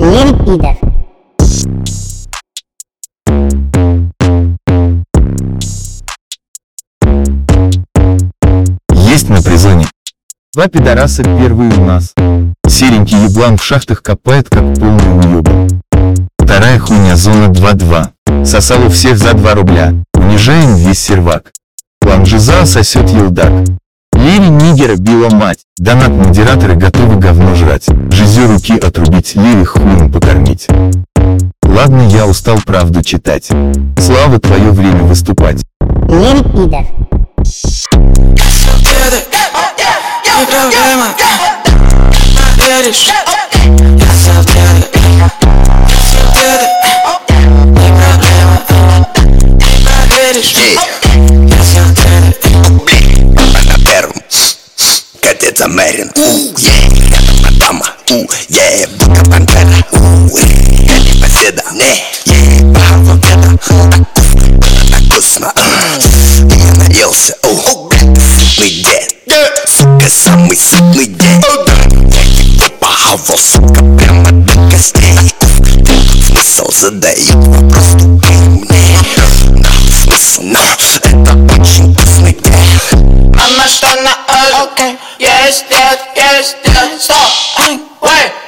Лирик пидор. Есть на призоне. Два пидораса первые у нас. Серенький еблан в шахтах копает, как полный уёбан. Вторая хуйня зона 2-2. Сосал у всех за 2 рубля. Унижаем весь сервак. План Жиза сосет елдак. Леви нигера била мать. Донат модераторы готовы говно жрать. Жизе руки отрубить, Леви хуем покормить. Ладно, я устал правду читать. Слава твое время выступать. Лирик пидор. Не проблема Поверишь, я деды Катец замерен У, е, это мадама У, е, бука пантера У, я не поседа Не, е, бахал деда Так вкусно И я наелся У, сытный дед Сука, самый сытный дед Я его похавал, сука, прямо до костей Смысл задают вопрос тупый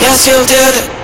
Yes, you did it.